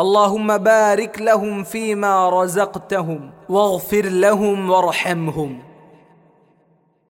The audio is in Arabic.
اللهم بارك لهم فيما رزقتهم واغفر لهم وارحمهم.